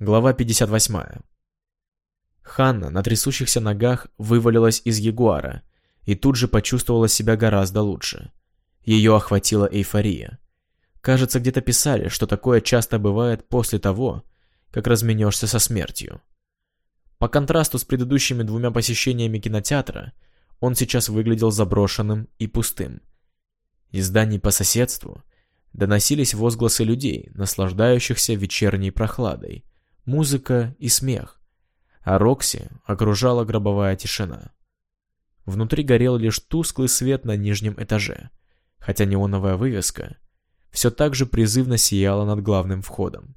Глава 58. Ханна на трясущихся ногах вывалилась из Ягуара и тут же почувствовала себя гораздо лучше. Ее охватила эйфория. Кажется, где-то писали, что такое часто бывает после того, как разменешься со смертью. По контрасту с предыдущими двумя посещениями кинотеатра, он сейчас выглядел заброшенным и пустым. Из зданий по соседству доносились возгласы людей, наслаждающихся вечерней прохладой, музыка и смех, а Рокси окружала гробовая тишина. Внутри горел лишь тусклый свет на нижнем этаже, хотя неоновая вывеска все так же призывно сияла над главным входом.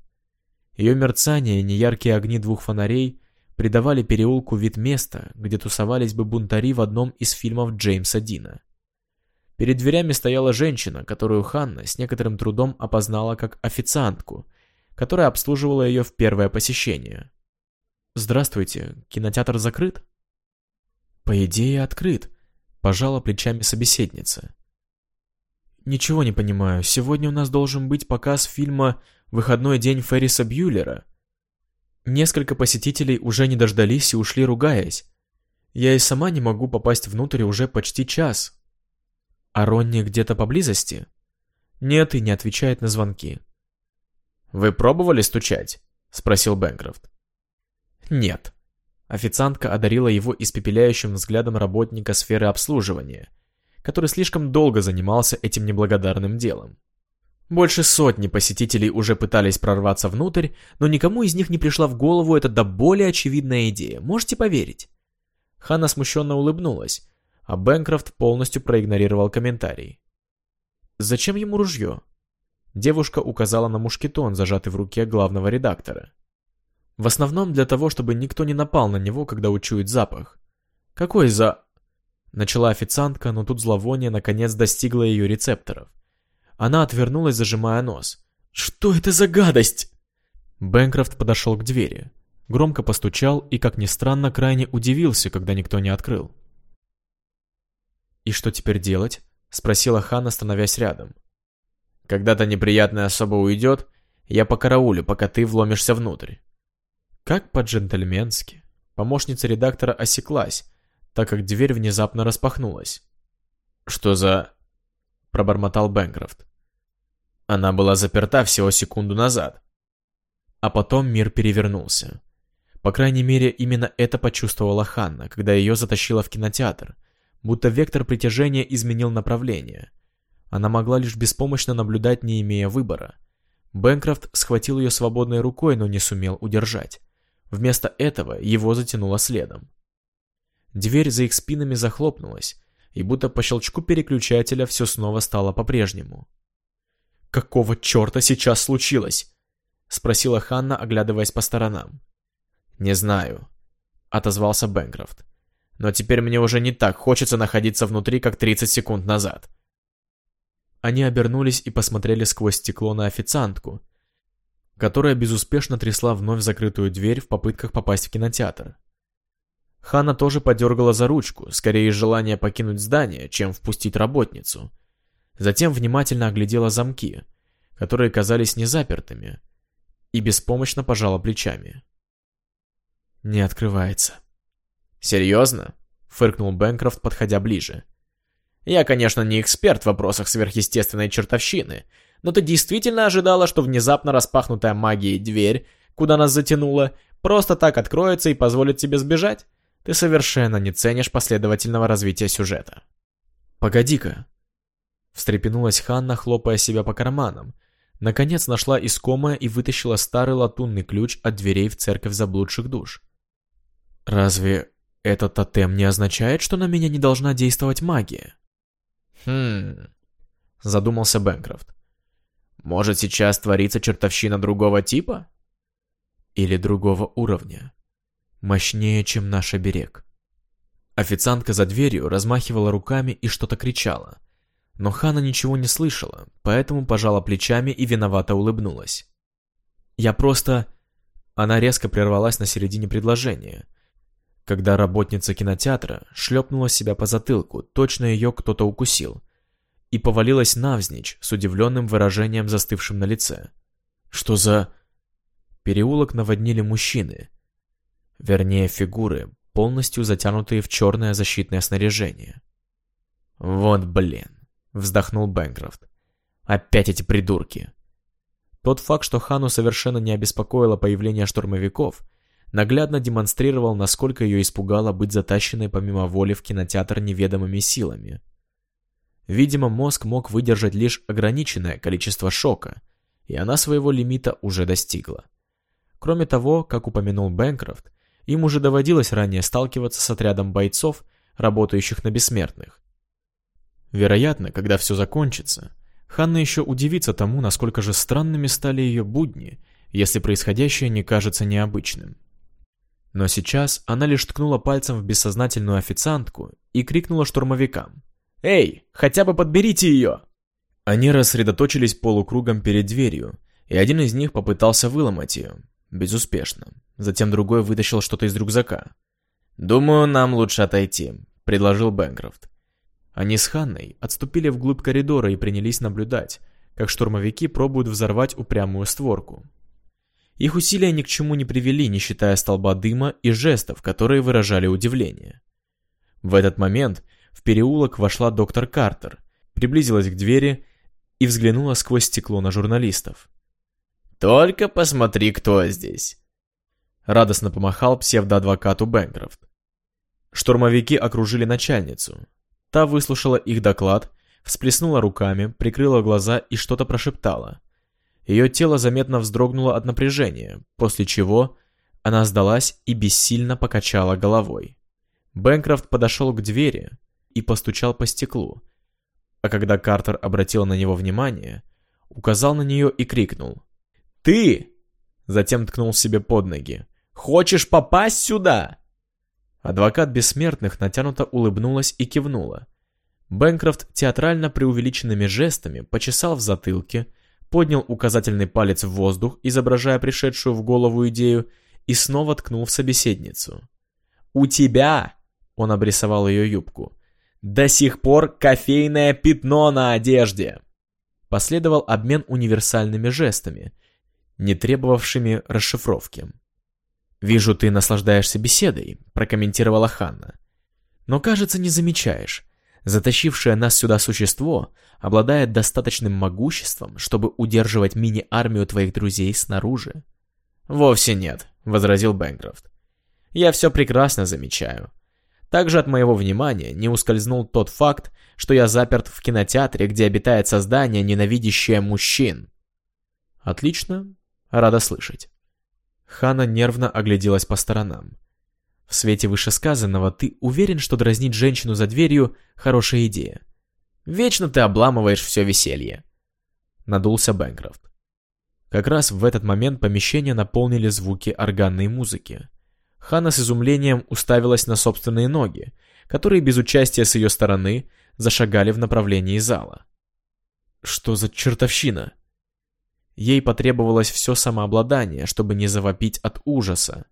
Ее мерцание и неяркие огни двух фонарей придавали переулку вид места, где тусовались бы бунтари в одном из фильмов Джеймса Дина. Перед дверями стояла женщина, которую Ханна с некоторым трудом опознала как официантку которая обслуживала ее в первое посещение. «Здравствуйте, кинотеатр закрыт?» «По идее, открыт», — пожала плечами собеседница. «Ничего не понимаю. Сегодня у нас должен быть показ фильма «Выходной день Ферриса Бьюлера». Несколько посетителей уже не дождались и ушли, ругаясь. Я и сама не могу попасть внутрь уже почти час. А Ронни где-то поблизости? Нет, и не отвечает на звонки. «Вы пробовали стучать?» — спросил Бэнкрофт. «Нет». Официантка одарила его испепеляющим взглядом работника сферы обслуживания, который слишком долго занимался этим неблагодарным делом. Больше сотни посетителей уже пытались прорваться внутрь, но никому из них не пришла в голову эта до более очевидная идея, можете поверить? Ханна смущенно улыбнулась, а Бэнкрофт полностью проигнорировал комментарий. «Зачем ему ружье?» Девушка указала на мушкетон, зажатый в руке главного редактора. В основном для того, чтобы никто не напал на него, когда учует запах. «Какой за...» Начала официантка, но тут зловоние наконец достигло ее рецепторов. Она отвернулась, зажимая нос. «Что это за гадость?» Бэнкрофт подошел к двери. Громко постучал и, как ни странно, крайне удивился, когда никто не открыл. «И что теперь делать?» — спросила Ханна, становясь рядом. Когда-то неприятная особа уйдет, я покараулю, пока ты вломишься внутрь. Как по-джентльменски. Помощница редактора осеклась, так как дверь внезапно распахнулась. «Что за...» — пробормотал Бэнкрофт. Она была заперта всего секунду назад. А потом мир перевернулся. По крайней мере, именно это почувствовала Ханна, когда ее затащила в кинотеатр, будто вектор притяжения изменил направление. Она могла лишь беспомощно наблюдать, не имея выбора. Бэнкрофт схватил ее свободной рукой, но не сумел удержать. Вместо этого его затянуло следом. Дверь за их спинами захлопнулась, и будто по щелчку переключателя все снова стало по-прежнему. «Какого черта сейчас случилось?» — спросила Ханна, оглядываясь по сторонам. «Не знаю», — отозвался Бэнкрофт. «Но теперь мне уже не так хочется находиться внутри, как 30 секунд назад». Они обернулись и посмотрели сквозь стекло на официантку, которая безуспешно трясла вновь закрытую дверь в попытках попасть в кинотеатр. Хана тоже подергала за ручку, скорее из желания покинуть здание, чем впустить работницу. Затем внимательно оглядела замки, которые казались незапертыми, и беспомощно пожала плечами. «Не открывается». «Серьезно?» — фыркнул Бэнкрофт, подходя ближе. Я, конечно, не эксперт в вопросах сверхъестественной чертовщины, но ты действительно ожидала, что внезапно распахнутая магией дверь, куда нас затянуло, просто так откроется и позволит тебе сбежать? Ты совершенно не ценишь последовательного развития сюжета. «Погоди-ка!» Встрепенулась Ханна, хлопая себя по карманам. Наконец нашла искомое и вытащила старый латунный ключ от дверей в церковь заблудших душ. «Разве этот тотем не означает, что на меня не должна действовать магия?» «Хм...» — задумался Бэнкрофт. «Может, сейчас творится чертовщина другого типа?» «Или другого уровня. Мощнее, чем наш оберег». Официантка за дверью размахивала руками и что-то кричала. Но Хана ничего не слышала, поэтому пожала плечами и виновато улыбнулась. «Я просто...» Она резко прервалась на середине предложения, когда работница кинотеатра шлепнула себя по затылку, точно ее кто-то укусил, и повалилась навзничь с удивленным выражением, застывшим на лице. «Что за...» переулок наводнили мужчины. Вернее, фигуры, полностью затянутые в черное защитное снаряжение. «Вот блин», — вздохнул Бэнкрофт. «Опять эти придурки». Тот факт, что Хану совершенно не обеспокоило появление штурмовиков, наглядно демонстрировал, насколько ее испугало быть затащенной помимо воли в кинотеатр неведомыми силами. Видимо, мозг мог выдержать лишь ограниченное количество шока, и она своего лимита уже достигла. Кроме того, как упомянул Бэнкрофт, им уже доводилось ранее сталкиваться с отрядом бойцов, работающих на бессмертных. Вероятно, когда все закончится, Ханна еще удивится тому, насколько же странными стали ее будни, если происходящее не кажется необычным. Но сейчас она лишь ткнула пальцем в бессознательную официантку и крикнула штурмовикам. «Эй, хотя бы подберите ее!» Они рассредоточились полукругом перед дверью, и один из них попытался выломать ее. Безуспешно. Затем другой вытащил что-то из рюкзака. «Думаю, нам лучше отойти», — предложил Бэнкрофт. Они с Ханной отступили вглубь коридора и принялись наблюдать, как штурмовики пробуют взорвать упрямую створку. Их усилия ни к чему не привели, не считая столба дыма и жестов, которые выражали удивление. В этот момент в переулок вошла доктор Картер, приблизилась к двери и взглянула сквозь стекло на журналистов. «Только посмотри, кто здесь!» Радостно помахал псевдоадвокату Бэнкрофт. Штурмовики окружили начальницу. Та выслушала их доклад, всплеснула руками, прикрыла глаза и что-то прошептала. Ее тело заметно вздрогнуло от напряжения, после чего она сдалась и бессильно покачала головой. Бэнкрофт подошел к двери и постучал по стеклу, а когда Картер обратил на него внимание, указал на нее и крикнул. «Ты!» Затем ткнул себе под ноги. «Хочешь попасть сюда?» Адвокат бессмертных натянуто улыбнулась и кивнула. Бэнкрофт театрально преувеличенными жестами почесал в затылке, поднял указательный палец в воздух, изображая пришедшую в голову идею, и снова ткнул в собеседницу. «У тебя!» — он обрисовал ее юбку. «До сих пор кофейное пятно на одежде!» Последовал обмен универсальными жестами, не требовавшими расшифровки. «Вижу, ты наслаждаешься беседой», — прокомментировала Ханна. «Но, кажется, не замечаешь. Затащившее нас сюда существо обладает достаточным могуществом, чтобы удерживать мини-армию твоих друзей снаружи». «Вовсе нет», — возразил Бэнкрофт. «Я все прекрасно замечаю. Также от моего внимания не ускользнул тот факт, что я заперт в кинотеатре, где обитает создание, ненавидящее мужчин». «Отлично. Рада слышать». Хана нервно огляделась по сторонам. В свете вышесказанного ты уверен, что дразнить женщину за дверью – хорошая идея? Вечно ты обламываешь все веселье. Надулся Бэнкрофт. Как раз в этот момент помещение наполнили звуки органной музыки. Хана с изумлением уставилась на собственные ноги, которые без участия с ее стороны зашагали в направлении зала. Что за чертовщина? Ей потребовалось все самообладание, чтобы не завопить от ужаса.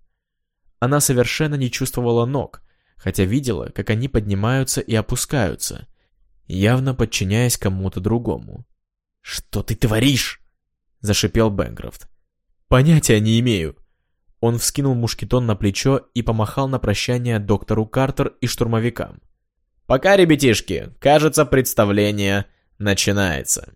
Она совершенно не чувствовала ног, хотя видела, как они поднимаются и опускаются, явно подчиняясь кому-то другому. «Что ты творишь?» – зашипел Бэнкрофт. «Понятия не имею». Он вскинул мушкетон на плечо и помахал на прощание доктору Картер и штурмовикам. «Пока, ребятишки, кажется, представление начинается».